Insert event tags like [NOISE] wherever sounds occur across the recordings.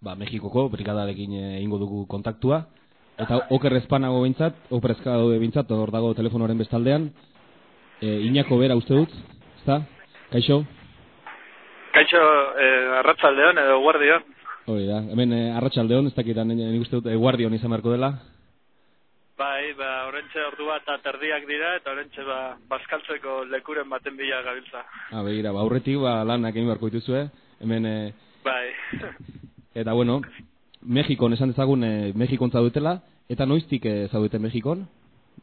ba, Mexikoko brigadarekin egingo dugu kontaktua. Eta oker ezpanago bintzat, oker ezpanago bintzat, hor dago telefonoren bestaldean. E, Iñako bera uste dut, ezta? Kaixo? Kaixo, eh, arratsaldeon edo guardion. Hori da, hemen eh, arratsaldeon, ez dakitan nik uste dut eh, guardion izan beharko dela. Bai, ba, orentxe ordu bat eta terdiak dira, eta orentxe ba, baskaltzeko lekuren baten bila gabiltza. Ah, begira, ba, aurretik ba, lanak egin beharko dituzue, hemen... Eh, bai. [LAUGHS] eta bueno, Mexikon esan dezagun, eh, Mexikon zaudetela, eta noiztik eh, zaudete Mexikon?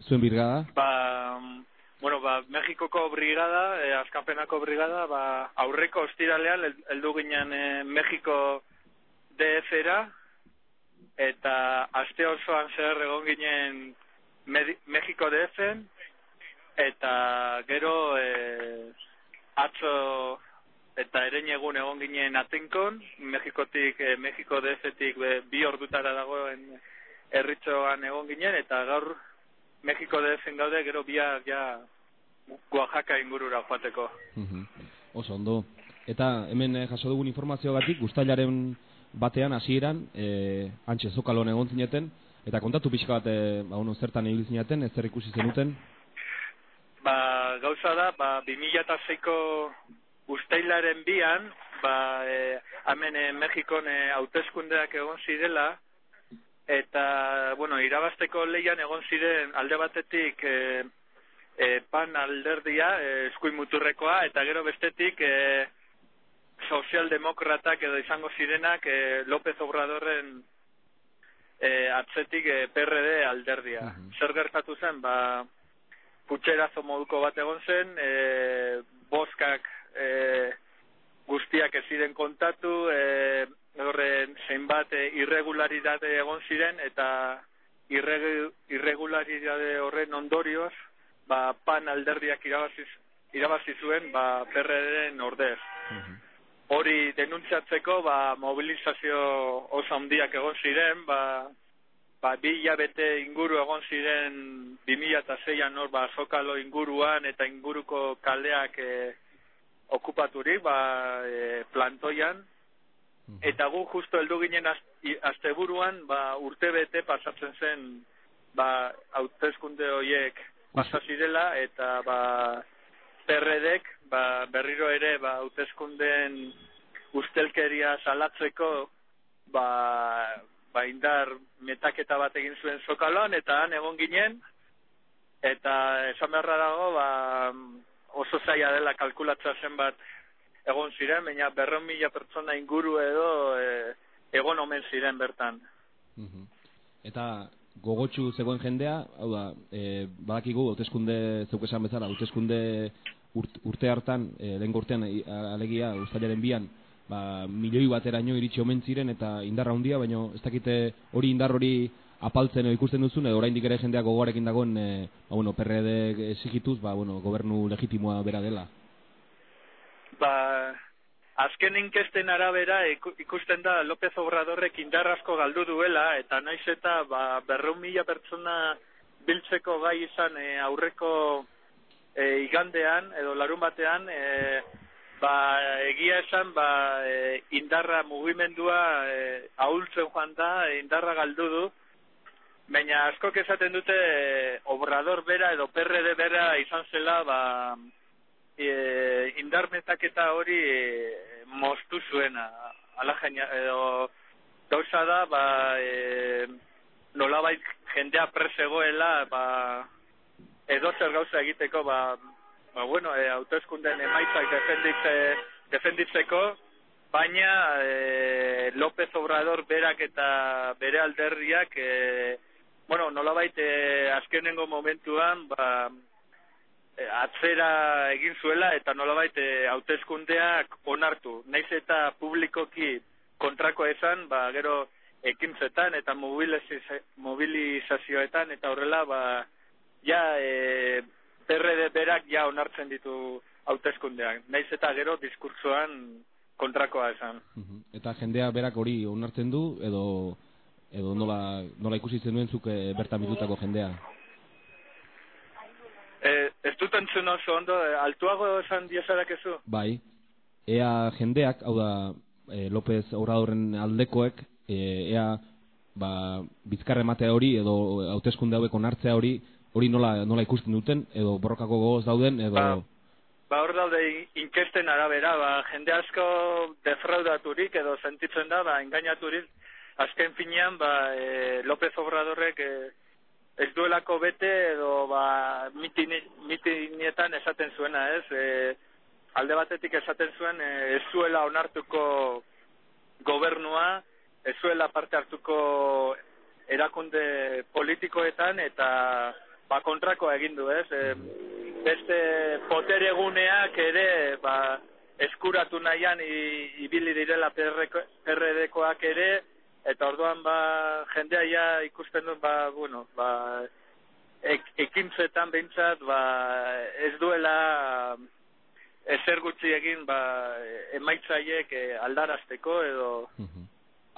Zuen birgada? Ba, bueno, ba, Mexikoko brigada, eh, azkapenako brigada, ba, aurreko ostiralean, heldu ginen eh, Mexiko DF-era, eta aste osoan zer egon ginen Mexiko DF-en, eta gero eh, atzo eta eren egun egon ginen atenkon, Mexikotik, eh, Mexiko DF-etik bi ordutara dagoen erritxoan egon ginen, eta gaur Mexiko DF-en gaude, gero biak ja Oaxaca ingurura joateko. Mm Oso ondo. Eta hemen eh, jaso dugun informazio batik, guztailaren batean hasieran eh, antxe zokalon egon zineten, eta kontatu pixka bat, eh, ba, uno, zertan egin zineten, ez zer ikusi zenuten? Ba, gauza da, ba, 2006ko guztailaren bian, ba, hemen eh, Mexikon eh, hauteskundeak egon zirela, eta, bueno, irabasteko leian egon ziren alde batetik... Eh, e, pan alderdia, e, eskuin muturrekoa, eta gero bestetik e, sozialdemokratak edo izango zirenak e, López Obradorren e, atzetik e, PRD alderdia. Uh Zer gertatu zen, ba, putxerazo moduko bat egon zen, e, boskak e, guztiak ez ziren kontatu, e, horren zeinbat e, irregularidade egon ziren, eta irregularidade horren ondorioz, ba, pan alderdiak irabazi, irabazi zuen ba, perreren ordez. Hori denuntziatzeko ba, mobilizazio oso handiak egon ziren, ba, ba, bi hilabete inguru egon ziren 2006an hor ba, sokalo inguruan eta inguruko kaldeak e, okupaturik ba, e, plantoian. Eta gu justo heldu ginen asteburuan ba, urte bete pasatzen zen ba, hautezkunde horiek pasa zirela eta ba perredek ba, berriro ere ba hauteskunden ustelkeria salatzeko ba, ba indar metaketa bat egin zuen sokalon eta han egon ginen. Eta esan beharra dago ba, oso zaila dela kalkulatza zenbat egon ziren, baina berron mila pertsona inguru edo e, egon omen ziren bertan. Eta gogotsu zegoen jendea, hau da, e, badakigu, hauteskunde zeuk esan bezala, hauteskunde urte hartan, e, lehen gortean, e, alegia, ustailaren bian, ba, milioi bateraino iritsi omen ziren eta indarra handia, baina ez dakite hori indar hori apaltzen ikusten duzun, edo oraindik ere jendea gogoarekin dagoen, e, ba, bueno, PRD esigituz, ba, bueno, gobernu legitimoa bera dela. Ba, azken inkesten arabera ikusten da López Obradorrek indarrasko galdu duela eta naiz eta ba, berreun mila pertsona biltzeko gai izan e, aurreko e, igandean edo larun batean e, ba, egia esan ba, e, indarra mugimendua e, ahultzen joan da indarra galdu du baina askok esaten dute e, Obrador bera edo PRD bera izan zela ba, e, indarmetaketa hori e, moztu zuena. Ala jaina, edo gauza da ba, e, nolabait jendea presegoela ba, edo zer gauza egiteko ba, ba bueno, e, autoeskunden emaitzak defenditze, defenditzeko. Baina e, López Obrador berak eta bere alderriak e, bueno, nolabait e, azkenengo momentuan ba, Eh, atzera egin zuela eta nolabait eh, hauteskundeak onartu. Naiz eta publikoki kontrako esan, ba, gero ekintzetan eta mobilizazioetan eta horrela, ba, ja, e, PRD berak ja onartzen ditu hauteskundeak. Naiz eta gero diskursoan kontrakoa esan. Eta jendea berak hori onartzen du edo edo nola, nola ikusi zenuen zuke bertan bitutako jendea? Eh, ez dut oso ondo, eh, altuago esan diezadak ezu? Bai, ea jendeak, hau da, e, López Obradorren aldekoek e, ea ba, bizkarre ematea hori edo hauteskunde hauek onartzea hori hori nola, nola ikusten duten edo borrokako gogoz dauden edo ba, ba hor daude inkesten arabera ba, jende asko defraudaturik edo sentitzen da ba, engainaturik azken finean ba, e, López Obradorrek e, ez duelako bete edo ba, mitinietan esaten zuena ez e, alde batetik esaten zuen e, ez zuela onartuko gobernua, ez zuela parte hartuko erakunde politikoetan eta ba, kontrakoa egin du, ez? E, beste potereguneak ere ba, eskuratu nahian ibili direla PRD-koak ere, eta orduan ba, jendea ja ikusten du, ba, bueno, ba, ek, ekintzetan behintzat ba, ez duela ezer gutxi egin ba, emaitzaiek e, aldarazteko edo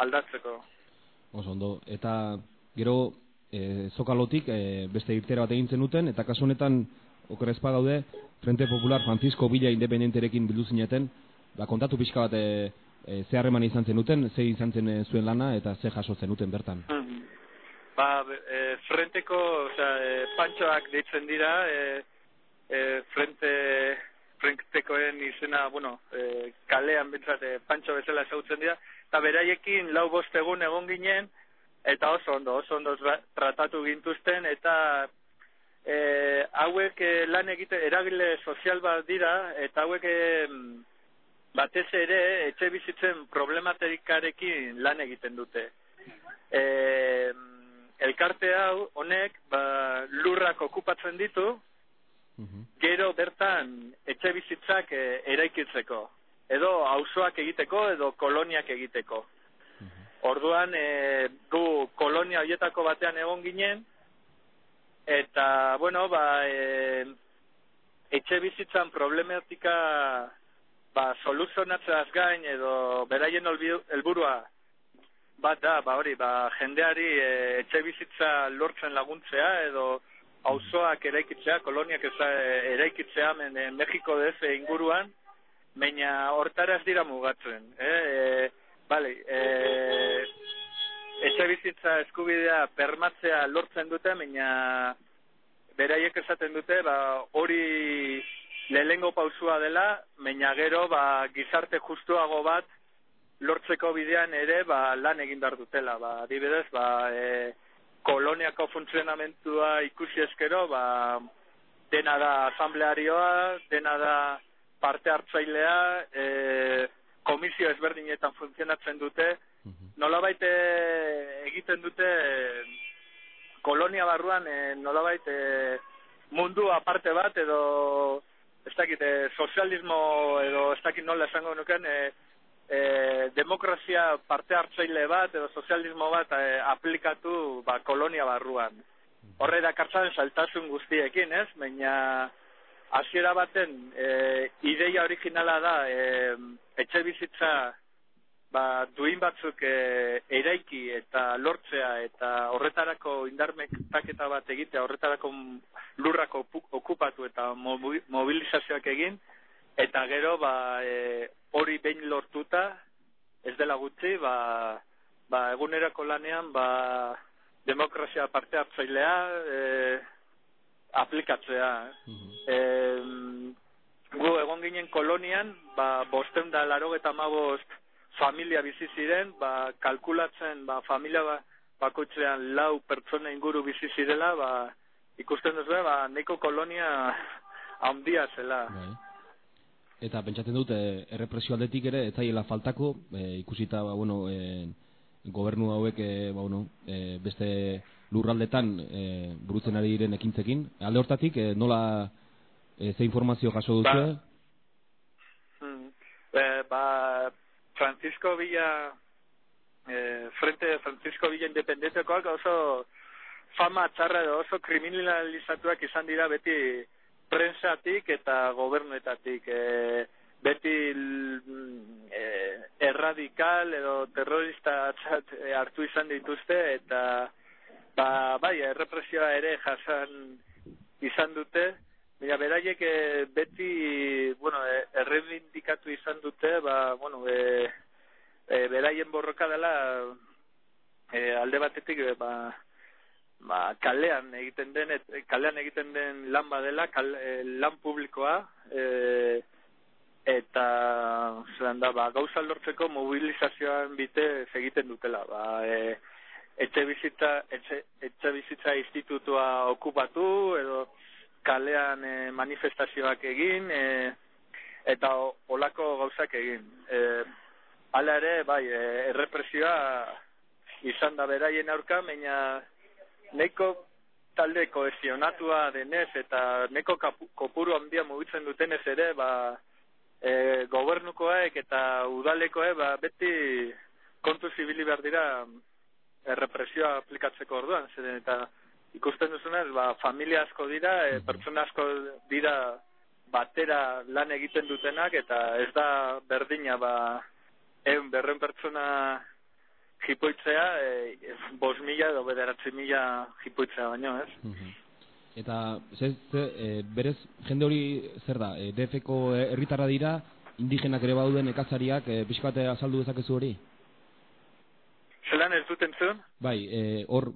aldatzeko. Oso ondo, eta gero e, zokalotik e, beste irtera bat egin zenuten, eta kasu honetan okerrezpa gaude, Frente Popular Francisco Villa Independenterekin bildu zineten, ba, kontatu pixka bat e, e, ze harreman izan zenuten, ze izan zen zuen lana, eta ze jaso zenuten bertan. Mm Ba, e, frenteko, osea, e, pantxoak deitzen dira, e, e, frente frentekoen izena, bueno, e, kalean bentsat e, pantxo bezala ezagutzen dira, eta beraiekin lau bost egun egon ginen, eta oso ondo, oso ondo tratatu gintuzten, eta e, hauek lan egite, eragile sozial bat dira, eta hauek e, batez ere etxe bizitzen problematerikarekin lan egiten dute. E, elkarte hau, honek, ba, lurrak okupatzen ditu, Mhm. Gero bertan etxe bizitzak e, eraikitzeko. Edo auzoak egiteko edo koloniak egiteko. Mhm. Orduan e, gu kolonia hoietako batean egon ginen eta bueno, ba e, etxe bizitzan problematika ba soluzionatzeaz gain edo beraien helburua bat da, ba hori, ba jendeari e, etxe bizitza lortzen laguntzea edo auzoak eraikitzea, koloniak eza eraikitzea men, e, Mexiko DF inguruan, baina hortara ez dira mugatzen. Eh? E, vale, e, etxe bizitza eskubidea permatzea lortzen dute, baina beraiek esaten dute, ba, hori lehengo pausua dela, baina gero ba, gizarte justuago bat lortzeko bidean ere ba, lan egin behar dutela. Ba, adibidez, ba, e, koloniako funtzionamentua ikusi eskero, ba, dena da asamblearioa, dena da parte hartzailea, e, komisio ezberdinetan funtzionatzen dute, mhm. nolabait e, egiten dute kolonia barruan e, nolabait e, mundu aparte bat edo ez dakit, e, sozialismo edo ez dakit nola esango nuken, e, e, demokrazia parte hartzaile bat edo sozialismo bat e, aplikatu ba, kolonia barruan. Horre da kartzaren saltasun guztiekin, ez? Baina hasiera baten e, ideia originala da e, etxe bizitza ba, duin batzuk e, eraiki eta lortzea eta horretarako indarmektaketa bat egitea, horretarako lurrako okupatu eta mobilizazioak egin, eta gero ba, e, hori behin lortuta, ez dela gutxi, ba, ba egunerako lanean, ba, demokrazia parte hartzailea e, aplikatzea. e, gu egon ginen kolonian, ba, bosten da laro eta familia bizi ziren, ba, kalkulatzen ba, familia ba, bakoitzean lau pertsona inguru bizi zirela, ba, ikusten duzu, ba, neko kolonia handia zela. Bai. Eta pentsatzen dut, e, errepresio aldetik ere, ez zaiela faltako, e, ikusita, ba, bueno, e, gobernu hauek, e, ba, bueno, e, beste lurraldetan e, burutzen ari diren ekintzekin. Alde hortatik, e, nola e, ze informazio jaso duzu? Ba, hmm, ba, Francisco Villa, e, frente Francisco Villa independentekoak oso fama txarra edo oso kriminalizatuak izan dira beti prensatik eta gobernuetatik. E, beti e, erradikal edo terrorista atzat e, hartu izan dituzte eta ba, bai, errepresioa ere jasan izan dute Mira, beraiek e, beti, bueno, e, errebindikatu izan dute, ba, bueno, e, e, beraien borroka dela e, alde batetik e, ba, ba, kalean egiten den et, kalean egiten den lan badela kal, e, lan publikoa e, eta zelan da ba, gauza lortzeko mobilizazioan bite egiten dutela ba, e, etxe bizitza etxe, etxe bizitza institutua okupatu edo kalean e, manifestazioak egin e, eta olako gauzak egin. E, hala ere bai e, errepresioa izan da beraien aurka baina neko talde kohesionatua denez eta neko kopuru handia mugitzen dutenez ere ba e, gobernukoek eta udalekoek ba, beti kontu zibili behar dira errepresioa aplikatzeko orduan. Zeren eta ikusten duzunez ba, familia asko dira e, pertsona asko dira batera lan egiten dutenak eta ez da berdina ba egun berren pertsona jipoitzea, e, bos mila edo bederatzi mila jipoitzea baino, ez? Mhm. Eta, ze, ze, e, berez, jende hori zer da, e, DF-ko herritarra dira, indigenak ere bauden ekazariak, e, pixkate azaldu dezakezu hori? Zelan ez duten zuen? Bai, e, hor,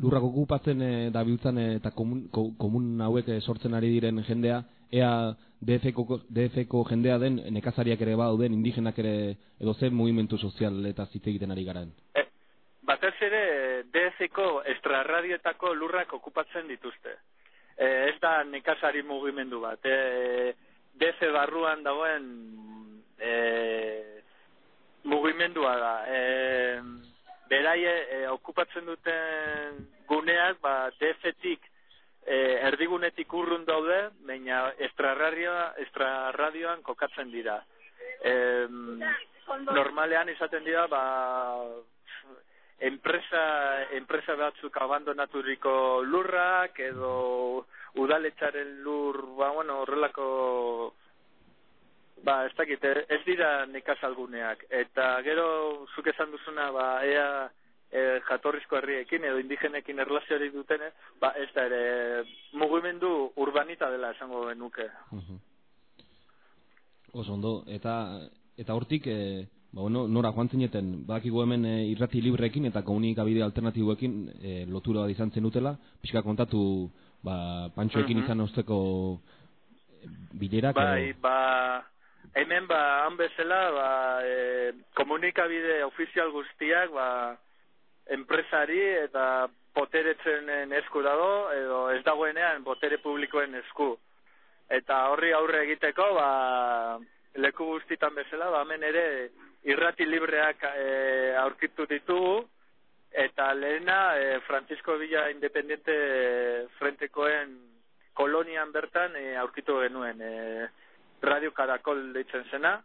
lurrak okupatzen e, da biltzen e, eta komun, komun hauek e, sortzen ari diren jendea, ea DF-ko DF jendea den nekazariak ere bauden, indigenak ere edo zen movimentu sozial eta zite egiten ari garen. E, batez ere DF-ko estrarradioetako lurrak okupatzen dituzte. E, ez da nekazari mugimendu bat. E, DF barruan dagoen e, mugimendua da. E, beraie e, okupatzen duten guneak ba, DF-tik e, erdigunetik urrun daude, baina estrarradioa, estrarradioan kokatzen dira. E, normalean izaten dira, ba, enpresa, enpresa batzuk abandonaturiko lurrak, edo udaletxaren lur, ba, bueno, horrelako, ba, ez dakit, ez dira nekazalguneak. Eta gero, zuk esan duzuna, ba, ea, e, jatorrizko herriekin edo indigenekin erlazioari dutene, ba ez da ere mugimendu urbanita dela esango genuke. Uh Oso ondo, eta eta hortik e, ba, bueno, nora joan zineten, badakigu hemen e, irrati libreekin eta komunikabide alternatiboekin e, lotura bat izan zen dutela, pixka kontatu ba, pantxoekin uh izan osteko bilerak. Bai, ba, hemen ba, han bezala, ba, e, komunikabide ofizial guztiak, ba, enpresari eta poteretzen esku dago edo ez dagoenean botere publikoen esku. Eta horri aurre egiteko, ba, leku guztitan bezala, ba, hemen ere irrati libreak e, aurkitu ditugu, eta lehena e, Francisco Villa Independiente Frentekoen kolonian bertan e, aurkitu genuen e, Radio Caracol deitzen zena,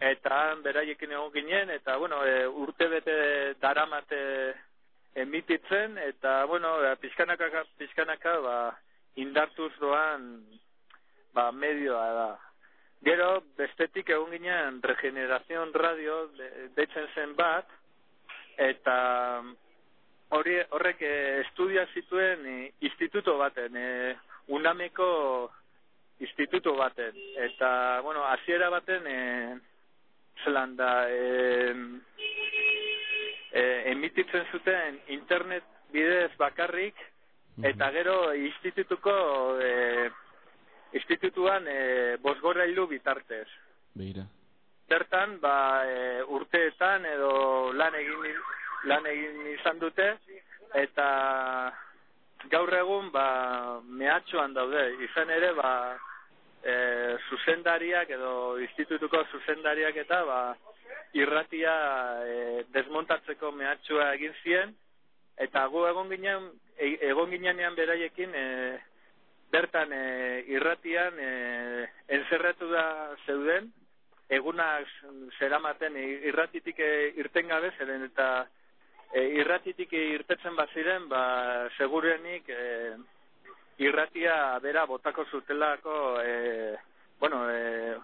eta beraiekin egon ginen, eta, bueno, e, urte bete daramate emititzen, eta, bueno, e, pizkanaka, pizkanaka, ba, indartuz doan, ba, medioa da. Gero, bestetik egon ginen regenerazion radio deitzen zen bat, eta hori horrek e, estudia zituen e, instituto baten, e, unameko instituto baten. Eta, bueno, hasiera baten, e, zelan da e, emititzen zuten internet bidez bakarrik mhm. eta gero institutuko e, institutuan e, bosgorra bitartez Beira. Bertan, ba, e, urteetan edo lan egin, lan egin izan dute eta gaur egun ba, mehatxoan daude. Izan ere ba, e, zuzendariak edo institutuko zuzendariak eta ba, irratia e, desmontatzeko mehatxua egin zien. Eta gu egon ginen e, egon ginean beraiekin e, bertan e, irratian e, enzerratu da zeuden. Egunak zeramaten irratitik e, irten gabe zeren eta e, irratitik irtetzen baziren ba, segurenik e, irratia bera botako zutelako e, bueno, e,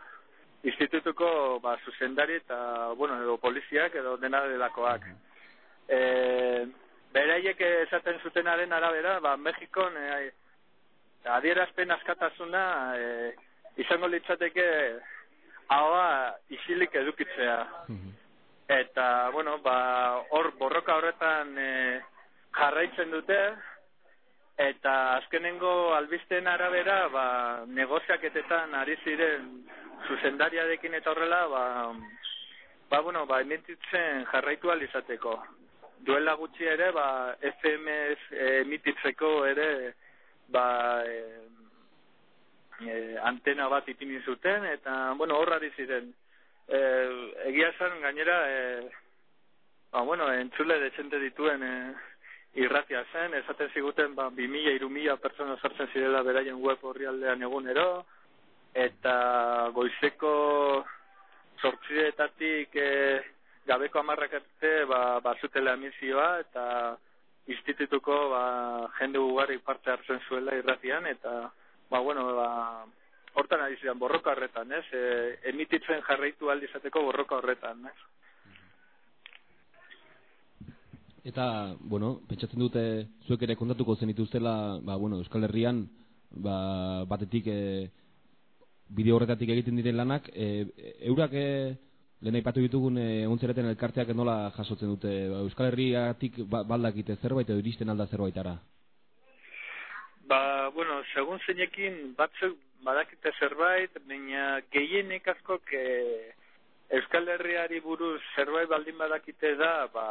institutuko ba, zuzendari eta bueno, edo poliziak edo dena delakoak. E, beraiek esaten zutenaren arabera, ba, Mexikon e, adierazpen askatasuna e, izango litzateke haua isilik edukitzea. Eta, bueno, ba, hor borroka horretan e, jarraitzen dute, eta azkenengo albisten arabera, ba, negoziaketetan ari ziren zuzendariarekin eta horrela, ba, ba, bueno, ba, emititzen jarraitu alizateko. Duela gutxi ere, ba, FMS emititzeko ere, ba, e, e, antena bat ipini zuten, eta, bueno, horra ziren. E, egia esan, gainera, e, ba, bueno, entzule dezente dituen e, irratia zen, esaten ziguten, ba, bi mila, iru mila pertsona sartzen zirela beraien web horri aldean egunero, eta goizeko sortzietatik e, gabeko amarrak arte, ba, ba zutela emizioa, eta institutuko ba, jende ugari parte hartzen zuela irratian, eta ba, bueno, ba, hortan ari zidan, borroka horretan, ez? E, emititzen jarraitu aldizateko borroka horretan, ez? Eta, bueno, pentsatzen dute zuek ere kontatuko zen ituztela, ba, bueno, Euskal Herrian, ba, batetik e, bideo horretatik egiten diren lanak, e, eurak e, lehen aipatu ditugun eguntzereten elkarteak nola jasotzen dute, ba, Euskal Herriatik ba, baldakite zerbait edo iristen alda zerbaitara? Ba, bueno, segun zeinekin batzuk badakite zerbait, baina gehienek askok e, Euskal Herriari buruz zerbait baldin badakite da, ba,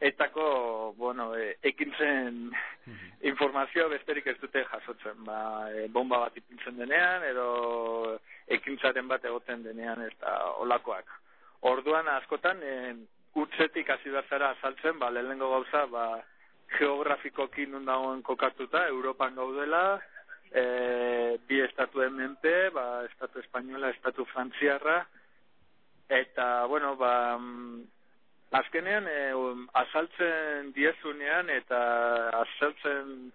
etako, bueno, e, ekintzen mhm. informazioa besterik ez dute jasotzen, ba, e, bomba bat ipintzen denean, edo ekintzaren bat egoten denean, ez da, olakoak. Orduan, askotan, e, utzetik hasi zara azaltzen, ba, lehenengo gauza, ba, geografikoki nun dagoen kokatuta, Europan gaudela, e, bi estatu menpe, ba, estatu espainola, estatu frantziarra, eta, bueno, ba, mm, azkenean, e, um, azaltzen diezunean, eta azaltzen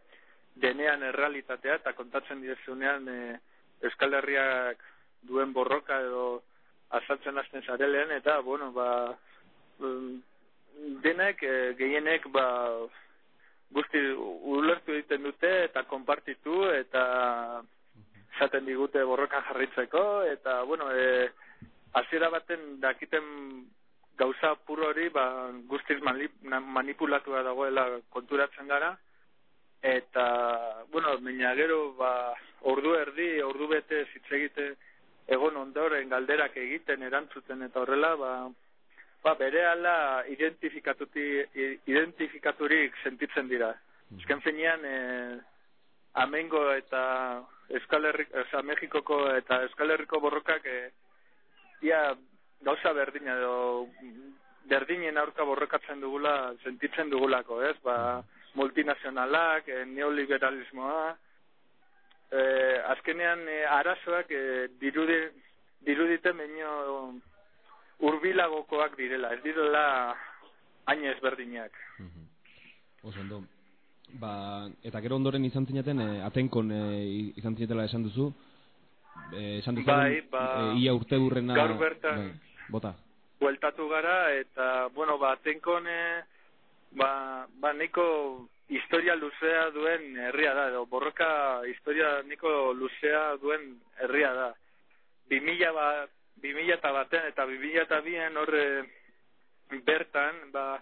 denean errealitatea, eta kontatzen diezunean, e, Euskal Herriak duen borroka edo azaltzen hasten zarelean, eta, bueno, ba, mm, denek, e, gehienek, ba, guzti ulertu egiten dute eta konpartitu eta esaten digute borrokan jarritzeko eta bueno e, hasiera baten dakiten gauza pur hori ba guztiz manipulatua dagoela konturatzen gara eta bueno baina gero ba ordu erdi ordu bete hitz egite egon ondoren galderak egiten erantzuten eta horrela ba ba, bere ala identifikaturik sentitzen dira. Mm. Ezken finean, e, amengo eta Euskal Herri, oza, Mexikoko eta Euskal Herriko borrokak e, ia gauza berdina edo berdinen aurka borrokatzen dugula, sentitzen dugulako, ez? Ba, multinazionalak, e, neoliberalismoa, e, azkenean e, arazoak e, dirudi, dirudite menio urbilagokoak direla, ez direla hain ezberdinak. Mhm. Oso ondo. Ba, eta gero ondoren izan zinaten, e, atenkon e, izan zinetela esan duzu, e, esan duzu, bai, ba, e, ia urte burrena... Gaur bertan, bai, bota. Bueltatu gara, eta, bueno, ba, atenkon, e, ba, ba, neko historia luzea duen herria da, edo borroka historia niko luzea duen herria da. 2000 bat, 2000 eta baten eta 2000 eta bien horre bertan, ba,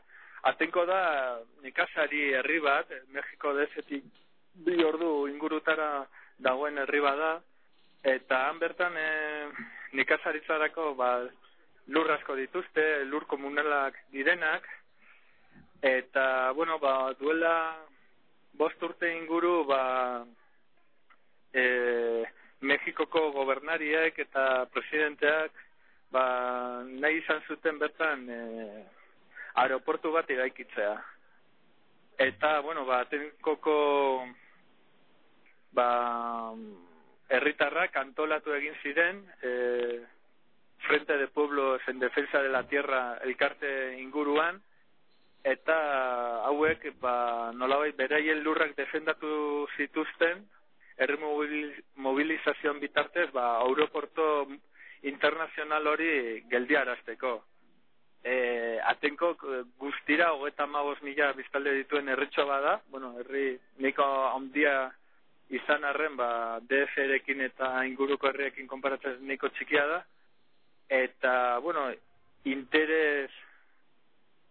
atenko da nekazari herri bat, Mexiko dezetik bi ordu ingurutara dagoen herri bat da, eta han bertan e, nekazaritzarako ba, lur asko dituzte, lur komunalak direnak, eta, bueno, ba, duela bost urte inguru, ba, e, Mexikoko gobernariek eta presidenteak ba, nahi izan zuten bertan e, aeroportu bat iraikitzea. Eta, bueno, ba, tenkoko ba, herritarrak antolatu egin ziren e, Frente de Pueblos en Defensa de la Tierra elkarte inguruan, eta hauek ba, nolabait beraien lurrak defendatu zituzten, herri mobilizazioan bitartez, ba, aeroporto internazional hori geldiarazteko. E, atenko guztira, hogeta magos mila biztalde dituen herritxo bada, bueno, herri niko handia izan arren, ba, DF-erekin eta inguruko herriekin konparatzen niko txikia da, eta, bueno, interes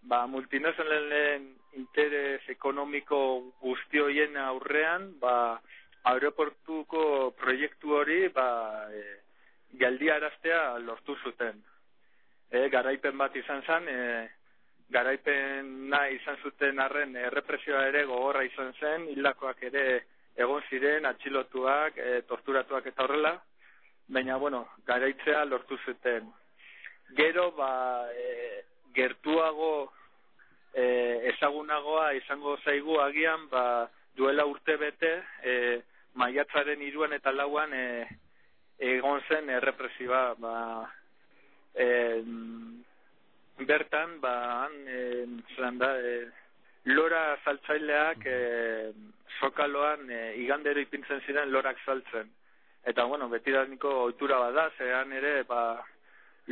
ba multinazionalen interes ekonomiko guzti hoien aurrean ba aeroportuko proiektu hori ba e, geldiaraztea lortu zuten. E, garaipen bat izan zen, e, garaipen nahi izan zuten arren errepresioa ere gogorra izan zen, hildakoak ere egon ziren, atxilotuak, e, torturatuak eta horrela, baina, bueno, garaitzea lortu zuten. Gero, ba, e, gertuago e, ezagunagoa izango zaigu agian, ba, duela urte bete, e, maiatzaren iruan eta lauan e, egon zen errepresiba, ba, e, bertan, ba, han, e, da, e, lora saltzaileak e, sokaloan e, igandero ipintzen ziren lorak saltzen. Eta, bueno, beti da niko oitura bada, zean ere, ba,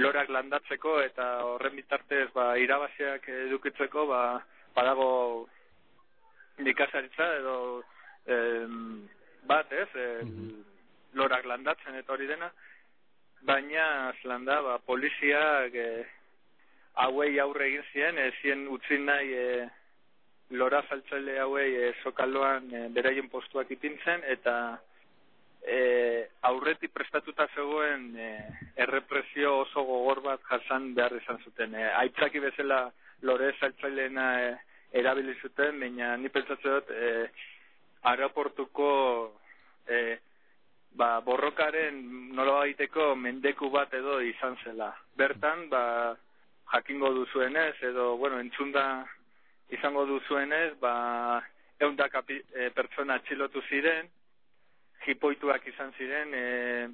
lorak landatzeko eta horren bitartez ba, irabaziak edukitzeko ba, badago nikazaritza edo em, bat ez e, lorak landatzen eta hori dena baina landa ba, poliziak e, hauei aurre egin ziren e, zien utzi nahi e, lora saltzaile hauei e, sokaloan e, beraien postuak ipintzen eta e, aurreti prestatuta zegoen e, errepresio oso gogor bat jasan behar izan zuten. E, aitzaki bezala lore saltzaileena e, erabili zuten, baina ni pentsatzen dut e, aeroportuko e, ba, borrokaren nola baiteko mendeku bat edo izan zela. Bertan, ba, jakingo duzuenez, edo, bueno, entzunda izango duzuenez, ba, eundak e, pertsona txilotu ziren, jipoituak izan ziren, e,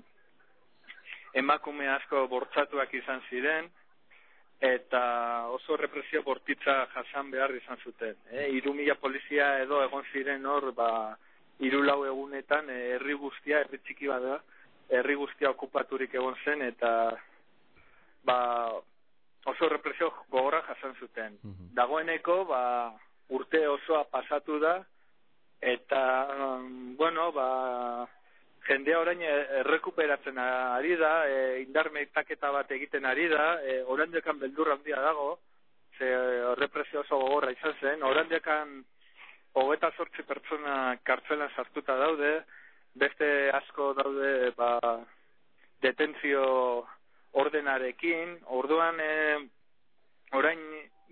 emakume asko bortzatuak izan ziren, eta oso represio bortitza jasan behar izan zuten. E, iru mila polizia edo egon ziren hor, ba, iru lau egunetan, e, herri guztia, herri txiki bada, herri guztia okupaturik egon zen, eta ba, oso represio gogorra jasan zuten. Dagoeneko, ba, urte osoa pasatu da, eta um, bueno ba jendea orain errekuperatzen ari da e, indarmetaketa bat egiten ari da e, orain dekan beldur handia dago ze represio oso gogorra izan zen. Orain dekan hogeta sortzi pertsona kartzelan sartuta daude beste asko daude ba detentzio ordenarekin. Orduan e, orain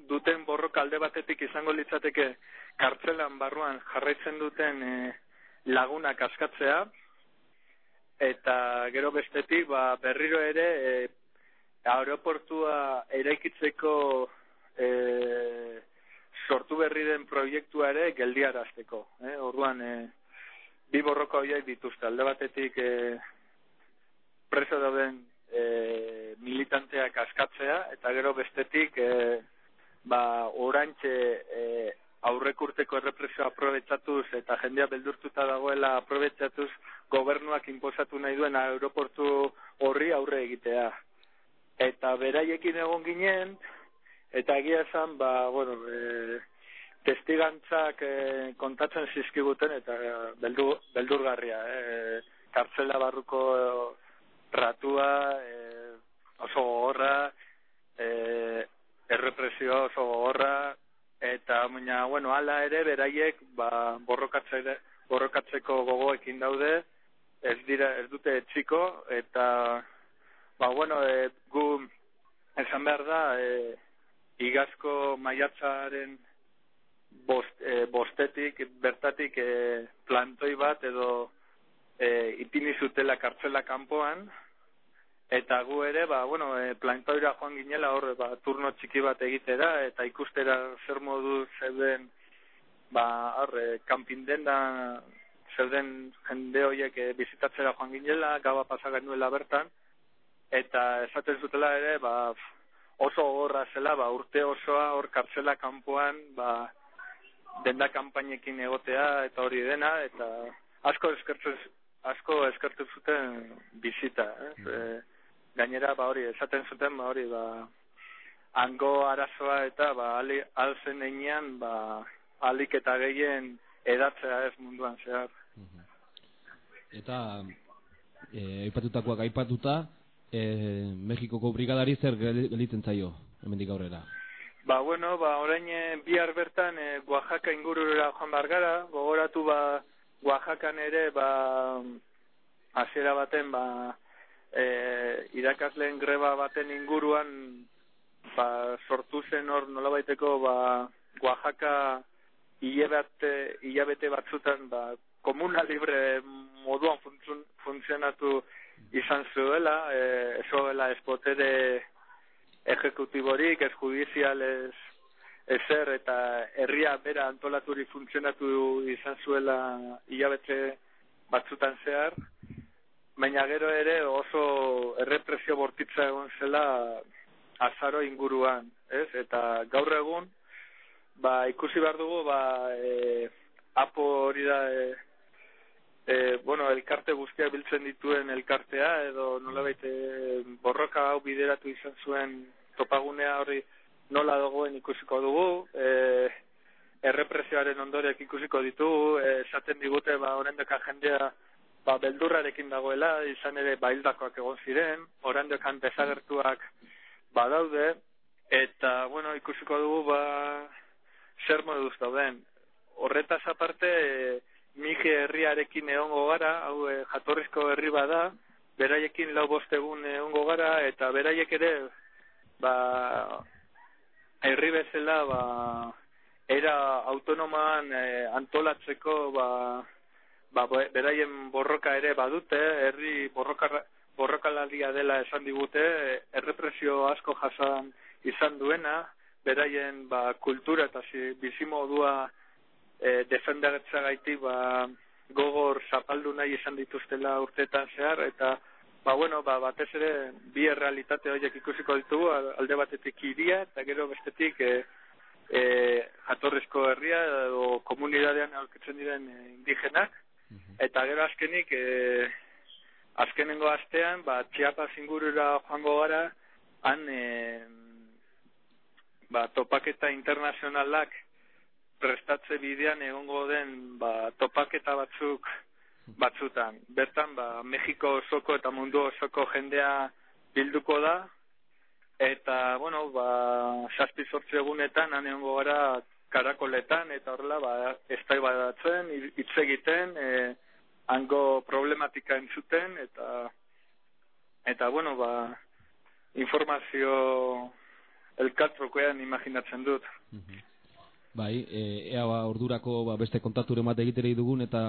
duten borroka alde batetik izango litzateke kartzelan barruan jarraitzen duten e, lagunak askatzea eta gero bestetik ba, berriro ere e, aeroportua eraikitzeko e, sortu berri den proiektua ere geldiarazteko. Eh? Orduan, e, bi borroka horiek dituzte, alde batetik e, preso dauden e, militanteak askatzea, eta gero bestetik e, ba, orantxe e, aurrekurteko errepresioa aprobetsatuz eta jendea beldurtuta dagoela aprobetsatuz gobernuak inposatu nahi duen aeroportu horri aurre egitea. Eta beraiekin egon ginen, eta egia esan, ba, bueno, e, testigantzak e, kontatzen zizkiguten eta beldur, beldurgarria. E, kartzela barruko ratua, e, oso gogorra, e, errepresio oso gogorra, eta baina bueno hala ere beraiek ba borrokatzeko gogoekin daude ez dira ez dute txiko eta ba bueno e, gu esan behar da e, igazko maiatzaren bost, e, bostetik bertatik e, plantoi bat edo e, ipini zutela kartzela kanpoan Eta gu ere, ba, bueno, e, plantoira joan ginela horre, ba, turno txiki bat egitera, eta ikustera zer modu zeuden, ba, horre, kanpin den da, zeuden jende horiek e, bizitatzera joan ginela, gaba pasagan nuela bertan, eta esaten zutela ere, ba, oso gorra zela, ba, urte osoa hor kartzela kanpoan, ba, denda kanpainekin egotea, eta hori dena, eta asko eskertzen, asko eskertzen zuten bizita, eh? Mm gainera ba hori esaten zuten ba hori ba hango arazoa eta ba ali, alzen einean ba alik eta gehien edatzea ez munduan zehar eta e, aipatutakoak aipatuta e, Mexikoko brigadari zer gelitzen zaio, hemendik aurrera? Ba, bueno, ba, orain e, bihar bertan e, Oaxaca ingurura joan bar gara, gogoratu ba, Oaxacan ere, ba, hasiera baten, ba, e, irakasleen greba baten inguruan, ba, sortu zen hor nolabaiteko, ba, Oaxaca hilabete, hilabete batzutan, ba, komuna libre moduan funtzionatu izan zuela, eh, eso la espotere ejecutiborik, ez judizial ez ezer eta herria bera antolaturi funtzionatu izan zuela hilabete batzutan zehar, baina gero ere oso errepresio bortitza egon zela azaro inguruan, ez? Eta gaur egun, ba, ikusi behar dugu, ba, e, apo hori da, e, e, bueno, elkarte guztia biltzen dituen elkartea, edo nola baite borroka hau bideratu izan zuen topagunea hori nola dagoen ikusiko dugu, e, errepresioaren ondorek ikusiko ditugu, e, esaten digute, ba, orendeka jendea, ba, beldurrarekin dagoela, izan ere baildakoak egon ziren, orendekan desagertuak badaude, eta, bueno, ikusiko dugu, ba, zer moduz dauden. Horretaz aparte, e, Mije herriarekin egongo gara, hau e, jatorrizko herri bada, beraiekin lau bostegun egongo gara, eta beraiek ere, ba, herri bezala, ba, era autonomaan e, antolatzeko, ba, ba, beraien borroka ere badute, herri borroka, borrokalaldia dela esan digute, errepresio asko jasan izan duena, beraien ba, kultura eta bizimodua e, defendagatza gaiti ba, gogor zapaldu nahi izan dituztela urteetan zehar, eta ba, bueno, ba, batez ere bi errealitate horiek ikusiko ditugu, alde batetik iria, eta gero bestetik e, e, jatorrizko herria edo komunidadean aurkitzen diren e, indigenak, eta gero azkenik e, azkenengo astean, ba, txiapa zingurura joango gara, han e, ba, topaketa internazionalak prestatze bidean egongo den ba, topaketa batzuk batzutan. Bertan, ba, Mexiko osoko eta mundu osoko jendea bilduko da, eta, bueno, ba, saspi sortze egunetan, egongo gara karakoletan, eta horrela, ba, ez da hitz egiten, e, hango problematika entzuten, eta, eta, bueno, ba, informazio elkartrokoean imaginatzen dut. Mm Bai, e, ea ba, ordurako ba, beste kontaturen bat egiterei dugun eta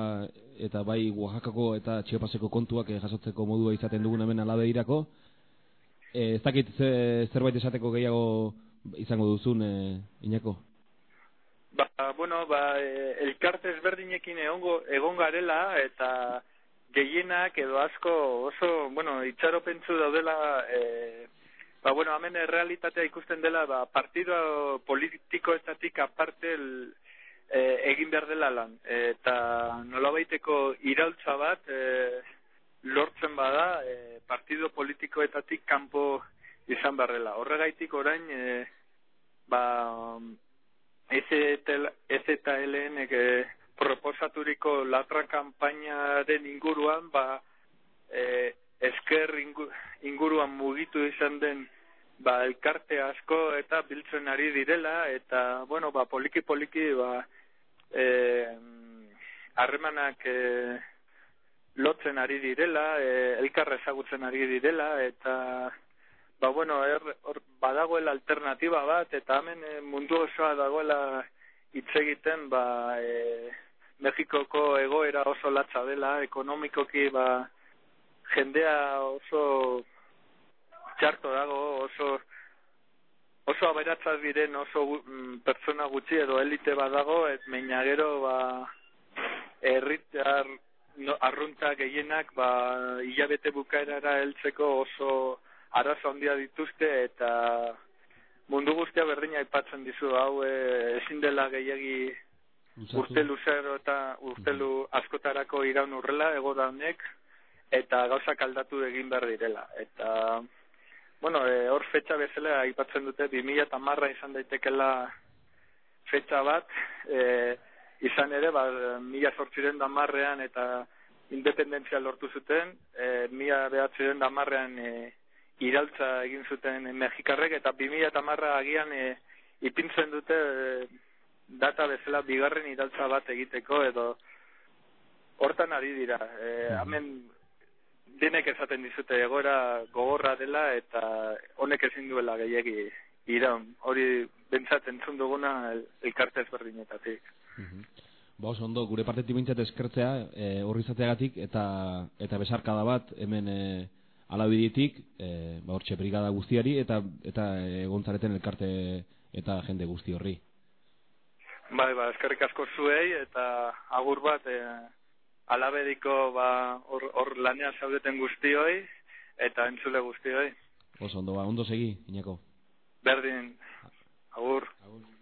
eta bai Oaxacako eta Chiapaseko kontuak e, jasotzeko modua izaten dugun hemen alabe irako. E, ez dakit ze, zerbait esateko gehiago izango duzun, e, Iñako? Ba, bueno, ba, e, elkarte ezberdinekin egongo, egon garela eta gehienak edo asko oso, bueno, itxaropentsu daudela e, Ba, bueno, hemen realitatea ikusten dela, ba, partido politikoetatik aparte el, e, egin behar dela lan. Eta nola baiteko iraultza bat e, lortzen bada e, partido politikoetatik kanpo izan dela. Horregaitik orain, e, ba, ez eta LN e, proposaturiko latra kampainaren inguruan, ba, e, esker inguruan mugitu izan den ba, elkarte asko eta biltzen ari direla, eta, bueno, ba, poliki poliki, ba, e, harremanak e, lotzen ari direla, e, elkarra ezagutzen ari direla, eta, ba, bueno, er, or, badagoela alternatiba bat, eta hemen e, mundu osoa dagoela hitz egiten, ba, e, Mexikoko egoera oso latza dela, ekonomikoki, ba, jendea oso txarto dago oso oso aberatzat diren oso mm, pertsona gutxi edo elite badago ez meina gero ba herritar no, arrunta gehienak ba hilabete bukaerara heltzeko oso arazo handia dituzte eta mundu guztia berdina aipatzen dizu. Hau e, ezin dela gehiegi urte luzero eta urtelu askotarako iraun urrela ego honek eta gauzak aldatu egin behar direla. Eta bueno, e, hor fetxa bezala aipatzen dute 2010 izan daitekela fetxa bat, e, izan ere, ba, mila sortziren damarrean eta independentzia lortu zuten, e, mila behatziren damarrean e, iraltza egin zuten Mexikarrek eta 2010 agian e, ipintzen dute e, data bezala bigarren iraltza bat egiteko edo hortan ari dira. E, hemen denek esaten dizute egoera gogorra dela eta honek ezin duela gehiegi iraun. Hori bentsat entzun duguna el, elkarte ezberdinetatik. Ba, oso ondo, gure partetik bintzat eskertzea, e, horri izateagatik, eta, eta besarkada bat, hemen e, alabiditik, e, ba, hortxe brigada guztiari, eta, eta egontzareten elkarte eta jende guzti horri. Bai, ba, eskerrik asko zuei, eta agur bat, e, alabediko, ba, hor, hor lanean zaudeten guztioi, eta entzule guztioi. Oso ondo, ba, ondo segi, Iñako. Berdin, agur. Agur.